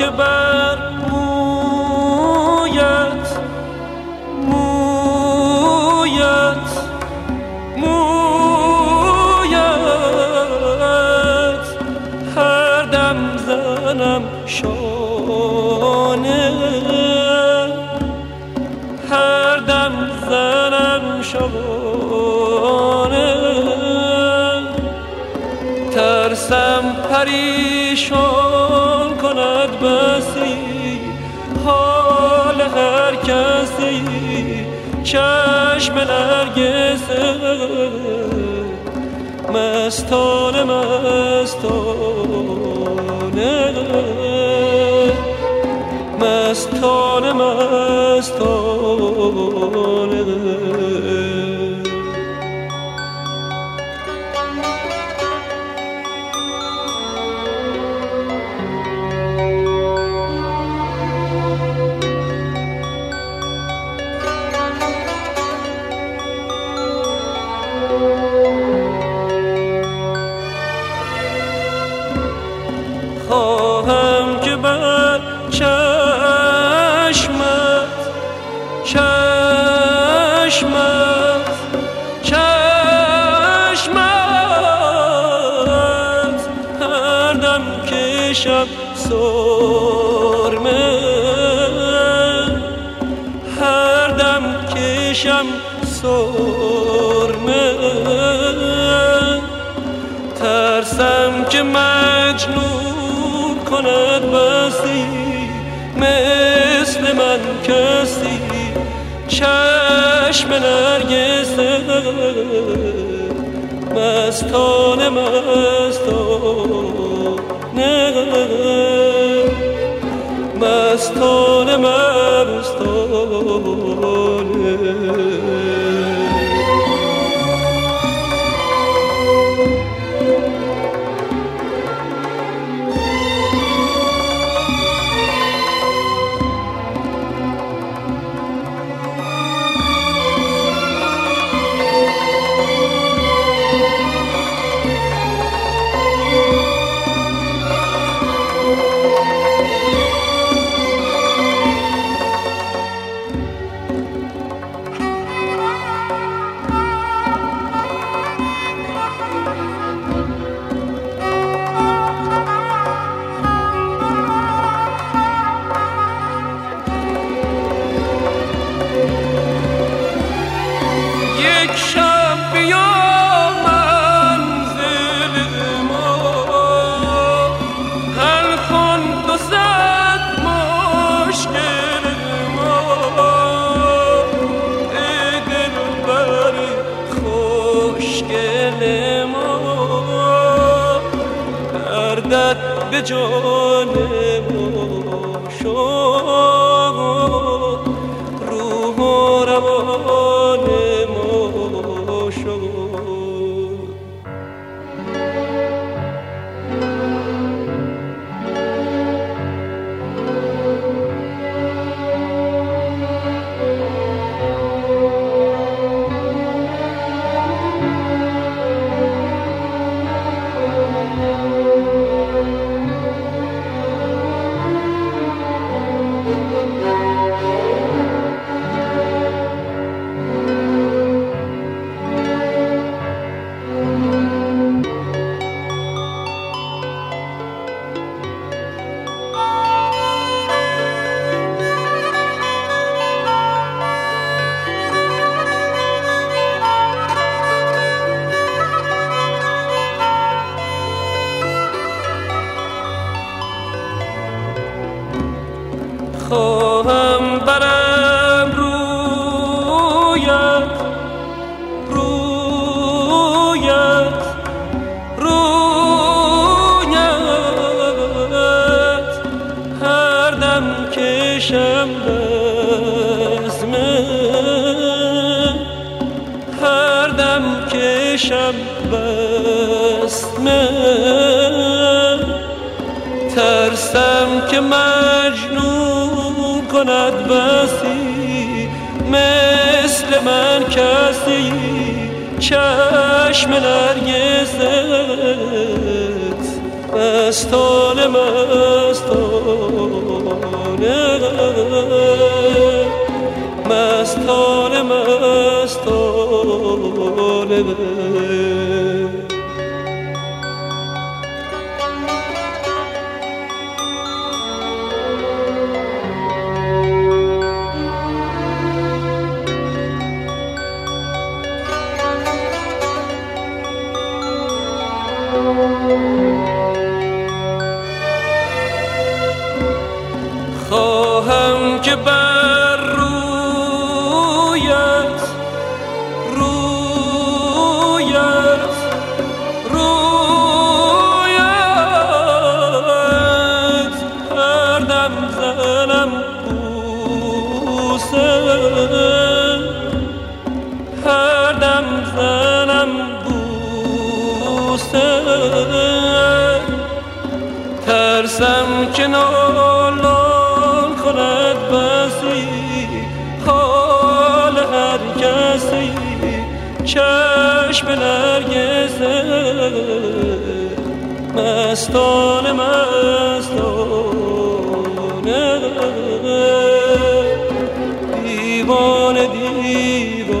که بر مویت مویت مویت. هر دم زنم شانه هر دم زنم شانه. ترسم پریشان کند بسی حال هر کسی چشم نرگسه. مستانه مستانه. مستانه مستانه. چشمت چشمت چشمت. هر دم کشم سرمه هر دم کشم سرمه. ترسم که مجنون کند مثل من کسی چشم نرگسه. مستانه مستانه. مستانه مستانه. دردت هر دم کشم بسمه ترسم که مجنون کند بسی مثل من کسی. چشم نرگست مستانه مستانه الغبر ترسم که نالان کند بسی حال هر کسی چشم نرگسه مستان مستانه. دیوانه دیوانه.